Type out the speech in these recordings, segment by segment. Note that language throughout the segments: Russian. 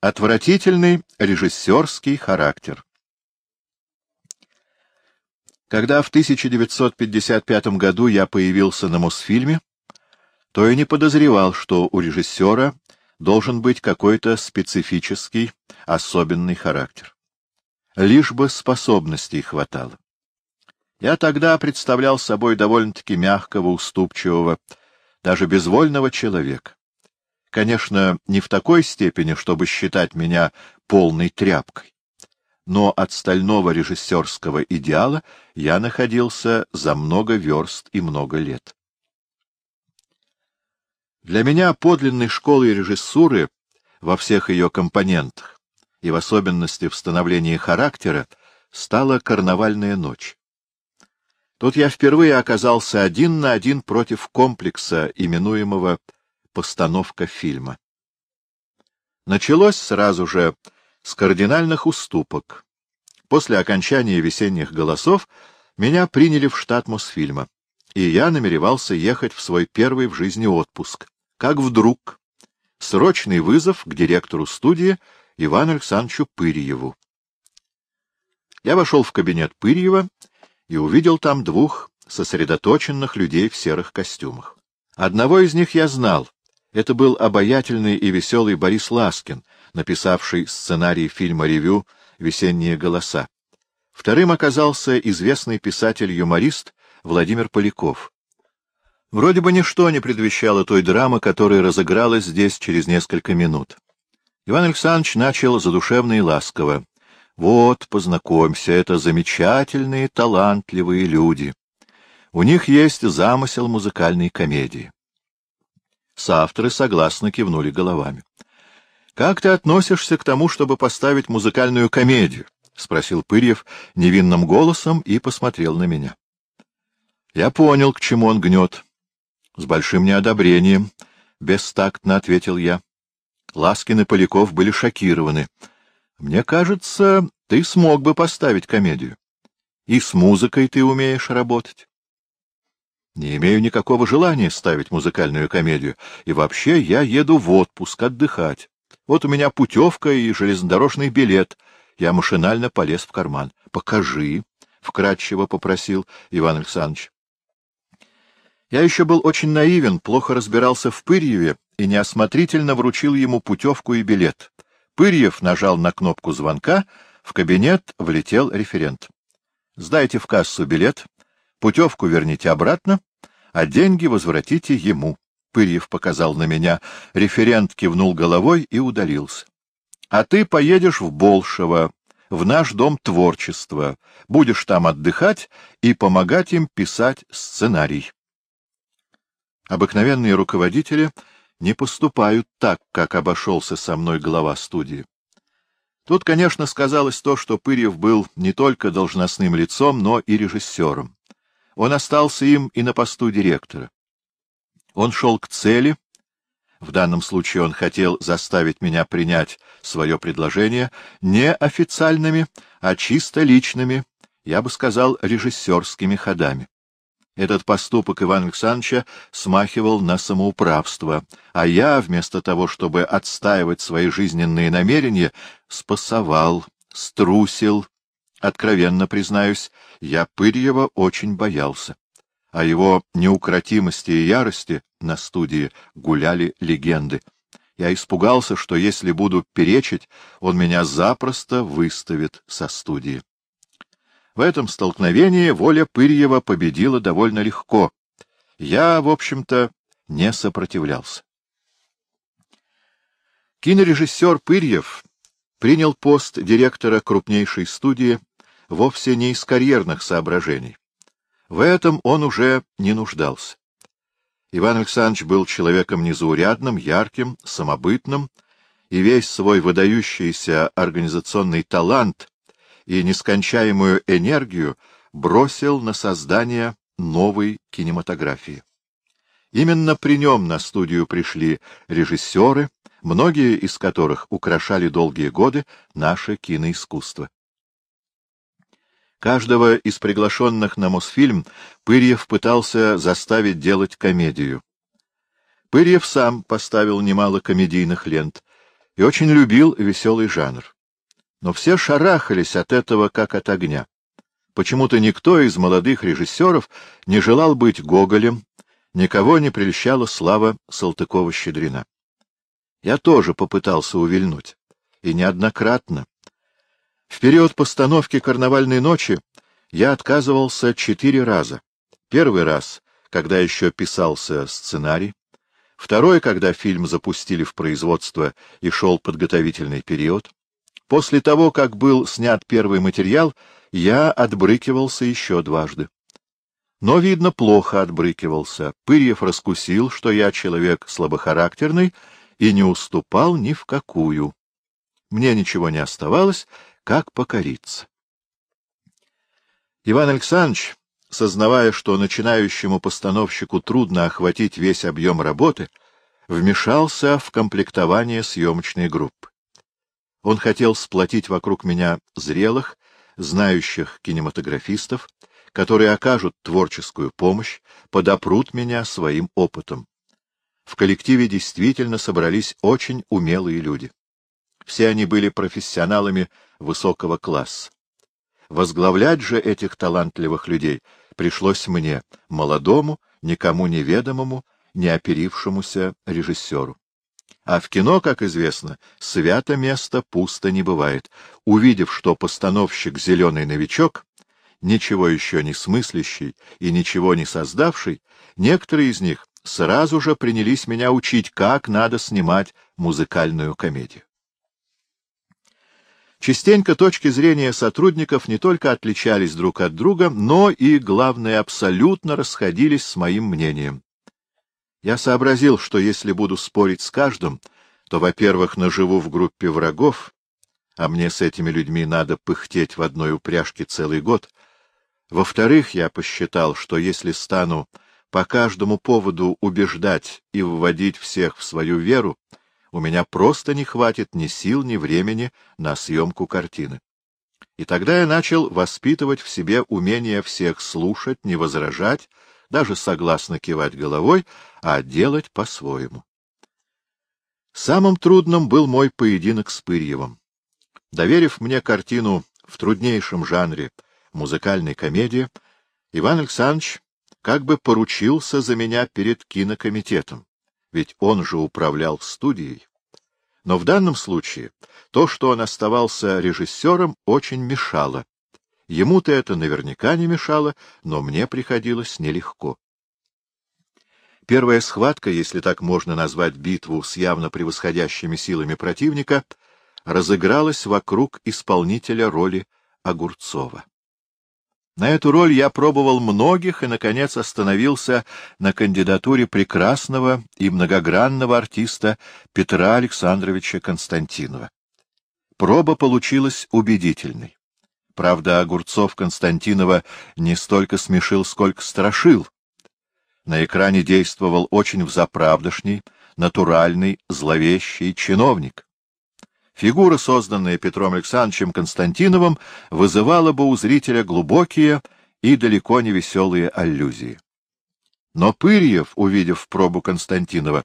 Отвратительный режиссерский характер. Когда в 1955 году я появился на Мосфильме, то и не подозревал, что у режиссера должен быть какой-то специфический, особенный характер. Лишь бы способностей хватало. Я тогда представлял собой довольно-таки мягкого, уступчивого, даже безвольного человека. Конечно, не в такой степени, чтобы считать меня полной тряпкой. Но от стального режиссерского идеала я находился за много верст и много лет. Для меня подлинной школой режиссуры во всех ее компонентах, и в особенности в становлении характера, стала «Карнавальная ночь». Тут я впервые оказался один на один против комплекса, именуемого постановка фильма. Началось сразу же с кардинальных уступок. После окончания весенних голосов меня приняли в штат Мосфильма, и я намеревался ехать в свой первый в жизни отпуск. Как вдруг срочный вызов к директору студии Ивану Александровичу Пырьеву. Я вошел в кабинет Пырьева и увидел там двух сосредоточенных людей в серых костюмах. Одного из них я знал, это был обаятельный и веселый Борис Ласкин, написавший сценарий фильма «Ревю. Весенние голоса». Вторым оказался известный писатель-юморист Владимир Поляков. Вроде бы ничто не предвещало той драмы, которая разыгралась здесь через несколько минут. Иван Александрович начал задушевно и ласково. «Вот, познакомься, это замечательные, талантливые люди. У них есть замысел музыкальной комедии. Соавторы согласно кивнули головами. — Как ты относишься к тому, чтобы поставить музыкальную комедию? — спросил Пырьев невинным голосом и посмотрел на меня. Я понял, к чему он гнет. С большим неодобрением, — бестактно ответил я. Ласкин и Поляков были шокированы. — Мне кажется, ты смог бы поставить комедию. И с музыкой ты умеешь работать. Не имею никакого желания ставить музыкальную комедию, и вообще я еду в отпуск отдыхать. Вот у меня путевка и железнодорожный билет. Я машинально полез в карман. — Покажи, — вкратчиво попросил Иван Александрович. Я еще был очень наивен, плохо разбирался в Пырьеве и неосмотрительно вручил ему путевку и билет. Пырьев нажал на кнопку звонка, в кабинет влетел референт. — Сдайте в кассу билет, путевку верните обратно, а деньги возвратите ему. Пырьев показал на меня, референт кивнул головой и удалился. — А ты поедешь в Болшево, в наш дом творчества, будешь там отдыхать и помогать им писать сценарий. Обыкновенные руководители не поступают так, как обошелся со мной глава студии. Тут, конечно, сказалось то, что Пырьев был не только должностным лицом, но и режиссером. Он остался им и на посту директора. Он шел к цели. В данном случае он хотел заставить меня принять свое предложение не официальными, а чисто личными, я бы сказал, режиссерскими ходами. Этот поступок Ивана Александровича смахивал на самоуправство, а я, вместо того, чтобы отстаивать свои жизненные намерения, спасовал, струсил, Откровенно признаюсь, я Пырьева очень боялся. О его неукротимости и ярости на студии гуляли легенды. Я испугался, что если буду перечить, он меня запросто выставит со студии. В этом столкновении воля Пырьева победила довольно легко. Я, в общем-то, не сопротивлялся. Кинорежиссер Пырьев принял пост директора крупнейшей студии вовсе не из карьерных соображений. В этом он уже не нуждался. Иван Александрович был человеком незаурядным, ярким, самобытным, и весь свой выдающийся организационный талант и нескончаемую энергию бросил на создание новой кинематографии. Именно при нем на студию пришли режиссеры, многие из которых украшали долгие годы наше киноискусство. Каждого из приглашенных на Мосфильм Пырьев пытался заставить делать комедию. Пырьев сам поставил немало комедийных лент. и очень любил веселый жанр. Но все шарахались от этого, как от огня. Почему-то никто из молодых режиссеров не желал быть Гоголем, никого не прельщала слава Салтыкова-Щедрина. Я тоже попытался увильнуть, и неоднократно. В период постановки «Карнавальной ночи» я отказывался четыре раза. Первый раз, когда еще писался сценарий, второй, когда фильм запустили в производство и шел подготовительный период. После того, как был снят первый материал, я отбрыкивался еще дважды. Но, видно, плохо отбрыкивался. Пырьев раскусил, что я человек слабохарактерный, и не уступал ни в какую. Мне ничего не оставалось, как покориться. Иван Александрович, сознавая, что начинающему постановщику трудно охватить весь объем работы, вмешался в комплектование съемочной группы. Он хотел сплотить вокруг меня зрелых, знающих кинематографистов, которые окажут творческую помощь, подопрут меня своим опытом. В коллективе действительно собрались очень умелые люди. Все они были профессионалами высокого класса. Возглавлять же этих талантливых людей пришлось мне, молодому, никому неведомому, неоперившемуся режиссеру. А в кино, как известно, свято место пусто не бывает. Увидев, что постановщик «Зеленый новичок», ничего еще не смыслящий и ничего не создавший, некоторые из них сразу же принялись меня учить, как надо снимать музыкальную комедию. Частенько точки зрения сотрудников не только отличались друг от друга, но и, главное, абсолютно расходились с моим мнением. Я сообразил, что если буду спорить с каждым, то, во-первых, наживу в группе врагов, а мне с этими людьми надо пыхтеть в одной упряжке целый год. Во-вторых, я посчитал, что если стану по каждому поводу убеждать и вводить всех в свою веру, у меня просто не хватит ни сил, ни времени на съемку картины. И тогда я начал воспитывать в себе умение всех слушать, не возражать, даже согласно кивать головой, а делать по-своему. Самым трудным был мой поединок с Пырьевым. Доверив мне картину в труднейшем жанре музыкальной комедии, Иван Александрович как бы поручился за меня перед кинокомитетом ведь он же управлял студией. Но в данном случае то, что он оставался режиссером, очень мешало. Ему-то это наверняка не мешало, но мне приходилось нелегко. Первая схватка, если так можно назвать битву с явно превосходящими силами противника, разыгралась вокруг исполнителя роли Огурцова. На эту роль я пробовал многих и, наконец, остановился на кандидатуре прекрасного и многогранного артиста Петра Александровича Константинова. Проба получилась убедительной. Правда, Огурцов Константинова не столько смешил, сколько страшил. На экране действовал очень взаправдошний, натуральный, зловещий чиновник. Фигура, созданная Петром Александровичем Константиновым, вызывала бы у зрителя глубокие и далеко не веселые аллюзии. Но Пырьев, увидев пробу Константинова,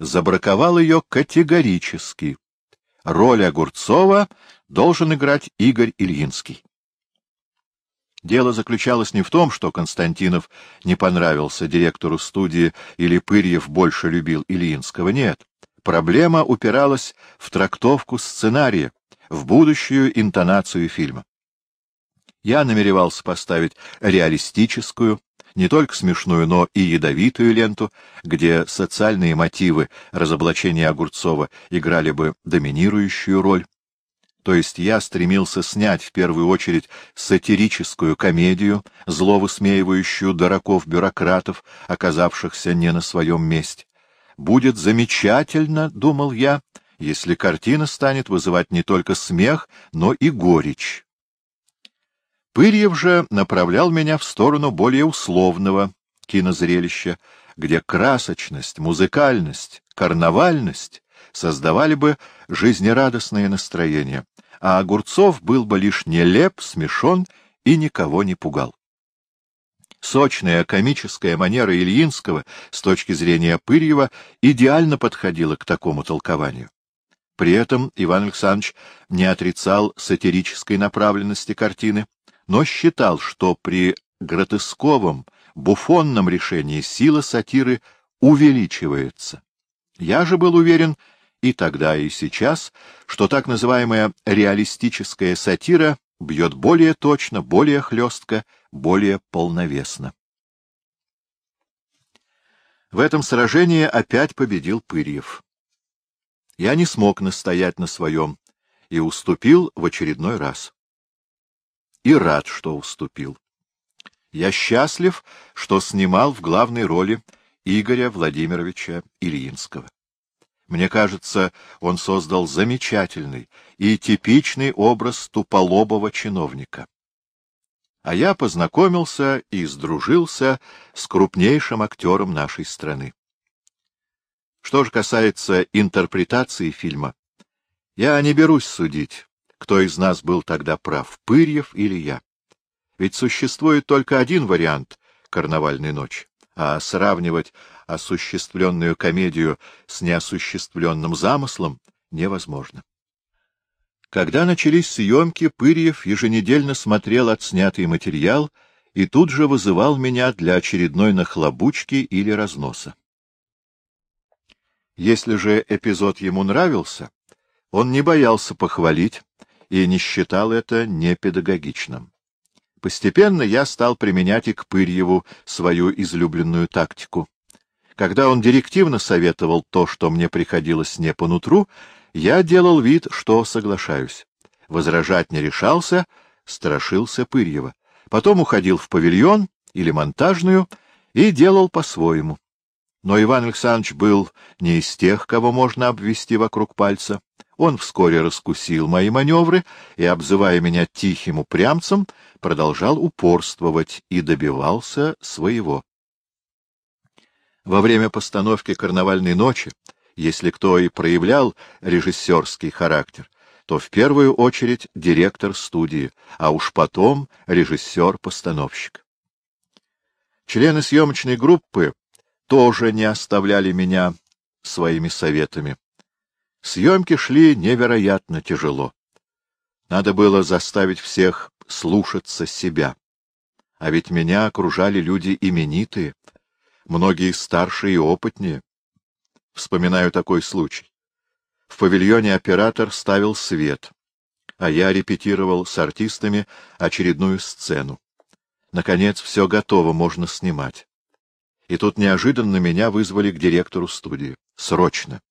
забраковал ее категорически. Роль Огурцова должен играть Игорь Ильинский. Дело заключалось не в том, что Константинов не понравился директору студии или Пырьев больше любил Ильинского, нет. Проблема упиралась в трактовку сценария, в будущую интонацию фильма. Я намеревался поставить реалистическую, не только смешную, но и ядовитую ленту, где социальные мотивы разоблачения Огурцова играли бы доминирующую роль. То есть я стремился снять в первую очередь сатирическую комедию, зло высмеивающую дураков-бюрократов, оказавшихся не на своем месте. Будет замечательно, — думал я, — если картина станет вызывать не только смех, но и горечь. Пырьев же направлял меня в сторону более условного кинозрелища, где красочность, музыкальность, карнавальность создавали бы жизнерадостное настроение, а Огурцов был бы лишь нелеп, смешон и никого не пугал. Сочная комическая манера Ильинского с точки зрения Пырьева идеально подходила к такому толкованию. При этом Иван Александрович не отрицал сатирической направленности картины, но считал, что при гротесковом, буфонном решении сила сатиры увеличивается. Я же был уверен, и тогда, и сейчас, что так называемая реалистическая сатира бьет более точно, более хлестко, более полновесно. В этом сражении опять победил Пырьев. Я не смог настоять на своем и уступил в очередной раз. И рад, что уступил. Я счастлив, что снимал в главной роли Игоря Владимировича Ильинского. Мне кажется, он создал замечательный и типичный образ туполобого чиновника. А я познакомился и сдружился с крупнейшим актером нашей страны. Что же касается интерпретации фильма, я не берусь судить, кто из нас был тогда прав, Пырьев или я. Ведь существует только один вариант «Карнавальной ночи», а сравнивать осуществленную комедию с неосуществленным замыслом невозможно. Когда начались съемки, Пырьев еженедельно смотрел отснятый материал и тут же вызывал меня для очередной нахлобучки или разноса. Если же эпизод ему нравился, он не боялся похвалить и не считал это непедагогичным. Постепенно я стал применять и к Пырьеву свою излюбленную тактику. Когда он директивно советовал то, что мне приходилось не по нутру, я делал вид, что соглашаюсь. Возражать не решался, страшился Пырьева. Потом уходил в павильон или монтажную и делал по-своему. Но Иван Александрович был не из тех, кого можно обвести вокруг пальца. Он вскоре раскусил мои маневры и, обзывая меня тихим упрямцем, продолжал упорствовать и добивался своего. Во время постановки «Карнавальной ночи», если кто и проявлял режиссерский характер, то в первую очередь директор студии, а уж потом режиссер-постановщик. Члены съемочной группы тоже не оставляли меня своими советами. Съемки шли невероятно тяжело. Надо было заставить всех слушаться себя. А ведь меня окружали люди именитые, многие старше и опытнее. Вспоминаю такой случай. В павильоне оператор ставил свет, а я репетировал с артистами очередную сцену. Наконец, все готово, можно снимать и тут неожиданно меня вызвали к директору студии. Срочно.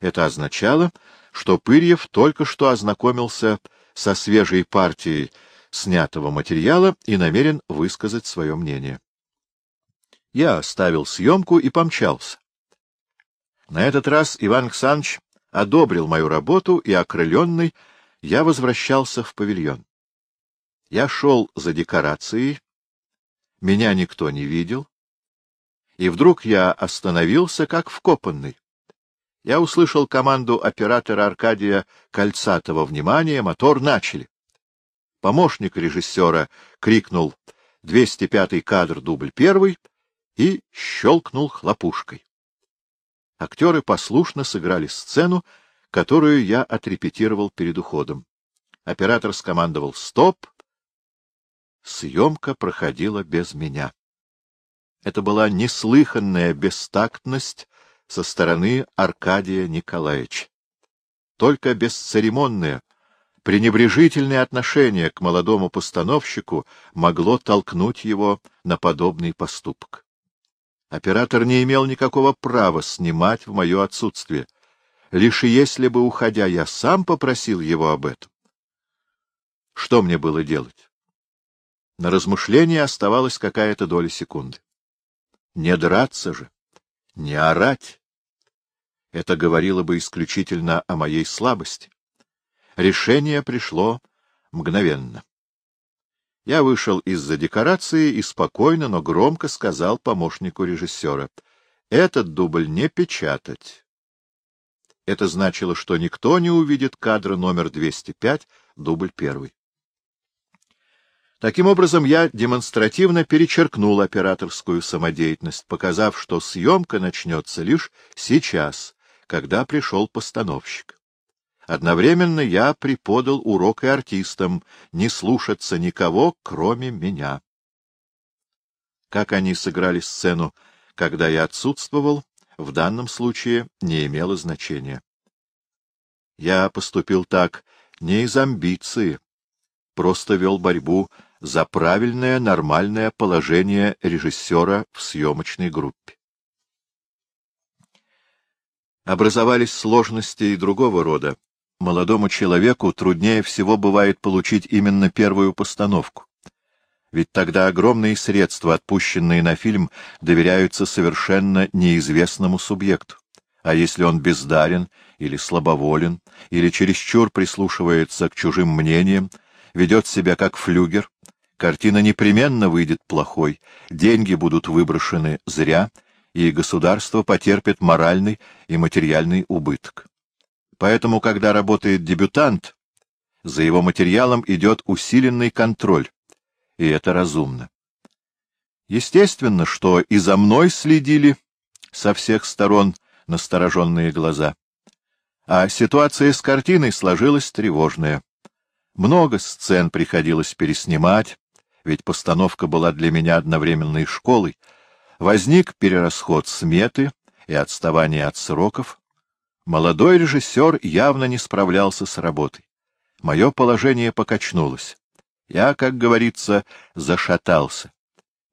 Это означало, что Пырьев только что ознакомился со свежей партией снятого материала и намерен высказать свое мнение. Я оставил съемку и помчался. На этот раз Иван Александрович одобрил мою работу, и, окрыленный, я возвращался в павильон. Я шел за декорацией, меня никто не видел, и вдруг я остановился, как вкопанный. Я услышал команду оператора Аркадия Кольцатого «Внимание! Мотор начали!» Помощник режиссера крикнул «205-й кадр, дубль первый» и щелкнул хлопушкой. Актеры послушно сыграли сцену, которую я отрепетировал перед уходом. Оператор скомандовал «Стоп!» Съемка проходила без меня. Это была неслыханная бестактность со стороны Аркадия Николаевича. Только бесцеремонное, пренебрежительное отношение к молодому постановщику могло толкнуть его на подобный поступок. Оператор не имел никакого права снимать в мое отсутствие, лишь если бы, уходя, я сам попросил его об этом. Что мне было делать? На размышление оставалась какая-то доля секунды. Не драться же, не орать. Это говорило бы исключительно о моей слабости. Решение пришло мгновенно. Я вышел из-за декорации и спокойно, но громко сказал помощнику режиссера. Этот дубль не печатать. Это значило, что никто не увидит кадра номер 205, дубль первый. Таким образом, я демонстративно перечеркнул операторскую самодеятельность, показав, что съемка начнется лишь сейчас, когда пришел постановщик. Одновременно я преподал урок и артистам не слушаться никого, кроме меня. Как они сыграли сцену, когда я отсутствовал, в данном случае не имело значения. Я поступил так не из амбиции, просто вел борьбу за правильное нормальное положение режиссера в съемочной группе. Образовались сложности и другого рода. Молодому человеку труднее всего бывает получить именно первую постановку. Ведь тогда огромные средства, отпущенные на фильм, доверяются совершенно неизвестному субъекту. А если он бездарен или слабоволен, или чересчур прислушивается к чужим мнениям, ведет себя как флюгер, картина непременно выйдет плохой, деньги будут выброшены зря, и государство потерпит моральный и материальный убыток. Поэтому, когда работает дебютант, за его материалом идет усиленный контроль, и это разумно. Естественно, что и за мной следили со всех сторон настороженные глаза. А ситуация с картиной сложилась тревожная. Много сцен приходилось переснимать, ведь постановка была для меня одновременной школой. Возник перерасход сметы и отставание от сроков. Молодой режиссер явно не справлялся с работой. Мое положение покачнулось. Я, как говорится, зашатался.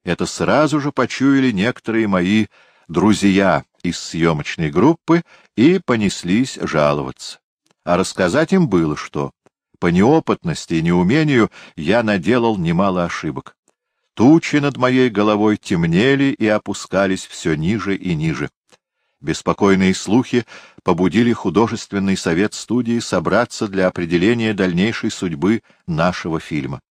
Это сразу же почуяли некоторые мои друзья из съемочной группы и понеслись жаловаться. А рассказать им было что. По неопытности и неумению я наделал немало ошибок. Тучи над моей головой темнели и опускались все ниже и ниже. Беспокойные слухи побудили художественный совет студии собраться для определения дальнейшей судьбы нашего фильма.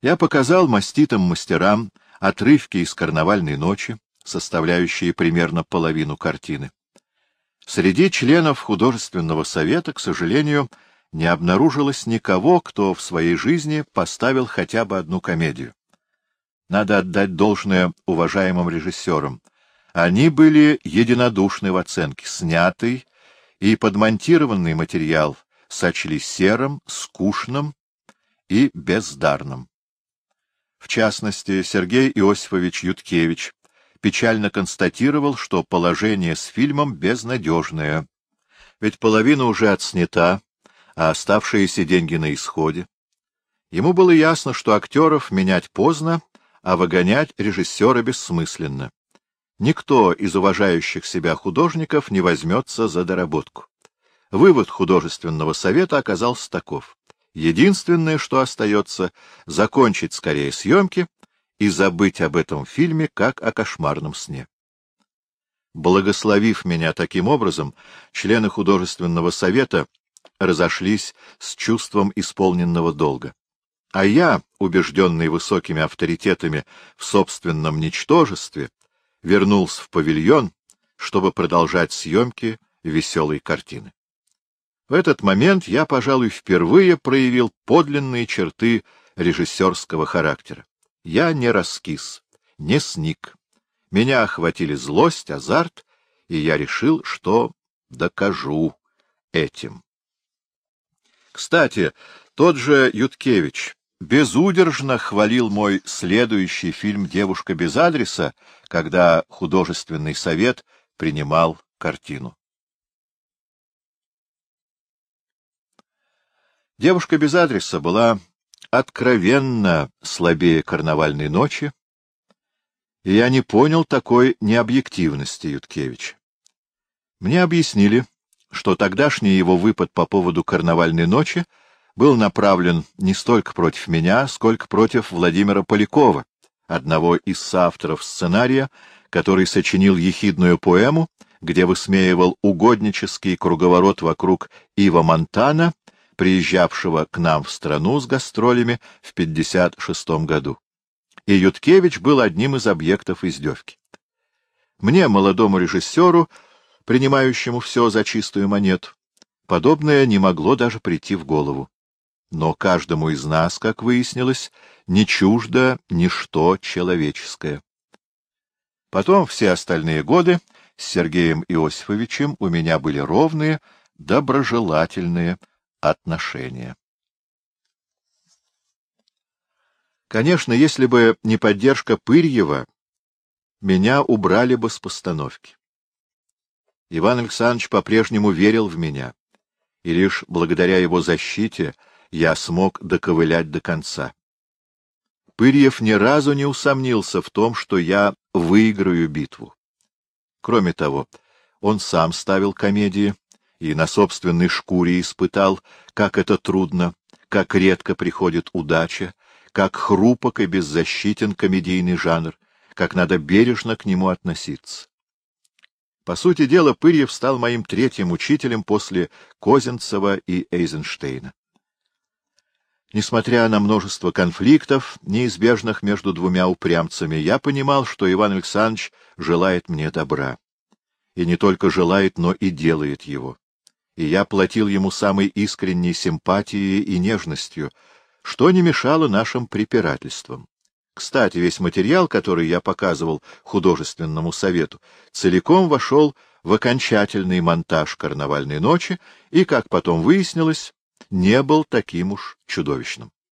Я показал маститым мастерам отрывки из «Карнавальной ночи», составляющие примерно половину картины. Среди членов художественного совета, к сожалению, не обнаружилось никого, кто в своей жизни поставил хотя бы одну комедию. Надо отдать должное уважаемым режиссерам. Они были единодушны в оценке. Снятый и подмонтированный материал сочли серым, скучным и бездарным. В частности, Сергей Иосифович Юткевич печально констатировал, что положение с фильмом безнадежное, ведь половина уже отснята, а оставшиеся деньги на исходе. Ему было ясно, что актеров менять поздно, а выгонять режиссера бессмысленно. Никто из уважающих себя художников не возьмется за доработку. Вывод художественного совета оказался таков. Единственное, что остается, — закончить скорее съемки и забыть об этом фильме, как о кошмарном сне. Благословив меня таким образом, члены художественного совета разошлись с чувством исполненного долга. А я, убежденный высокими авторитетами в собственном ничтожестве, вернулся в павильон, чтобы продолжать съемки веселой картины. В этот момент я, пожалуй, впервые проявил подлинные черты режиссерского характера. Я не раскис, не сник. Меня охватили злость, азарт, и я решил, что докажу этим. Кстати, тот же Юткевич безудержно хвалил мой следующий фильм «Девушка без адреса», когда художественный совет принимал картину. Девушка без адреса была откровенно слабее карнавальной ночи, и я не понял такой необъективности Юткевича. Мне объяснили, что тогдашний его выпад по поводу карнавальной ночи был направлен не столько против меня, сколько против Владимира Полякова, одного из соавторов сценария, который сочинил ехидную поэму, где высмеивал угоднический круговорот вокруг Ива Монтана приезжавшего к нам в страну с гастролями в 56 году. И Юткевич был одним из объектов издевки. Мне, молодому режиссеру, принимающему все за чистую монету, подобное не могло даже прийти в голову. Но каждому из нас, как выяснилось, не чуждо ничто человеческое. Потом все остальные годы с Сергеем Иосифовичем у меня были ровные, доброжелательные отношения. Конечно, если бы не поддержка Пырьева, меня убрали бы с постановки. Иван Александрович по-прежнему верил в меня, и лишь благодаря его защите я смог доковылять до конца. Пырьев ни разу не усомнился в том, что я выиграю битву. Кроме того, он сам ставил комедии и на собственной шкуре испытал, как это трудно, как редко приходит удача, как хрупок и беззащитен комедийный жанр, как надо бережно к нему относиться. По сути дела, Пырьев стал моим третьим учителем после Козинцева и Эйзенштейна. Несмотря на множество конфликтов, неизбежных между двумя упрямцами, я понимал, что Иван Александрович желает мне добра. И не только желает, но и делает его. И я платил ему самой искренней симпатией и нежностью, что не мешало нашим препирательствам. Кстати, весь материал, который я показывал художественному совету, целиком вошел в окончательный монтаж «Карнавальной ночи» и, как потом выяснилось, не был таким уж чудовищным.